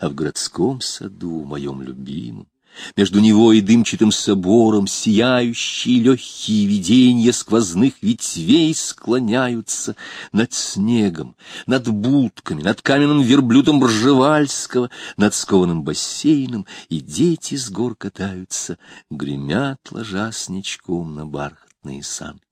а в городском саду, моем любимом, между него и дымчатым собором сияющие легкие видения сквозных ветвей склоняются над снегом, над будками, над каменным верблюдом Ржевальского, над скованным бассейном, и дети с гор катаются, гремят, ложась ничком на бархатные санки.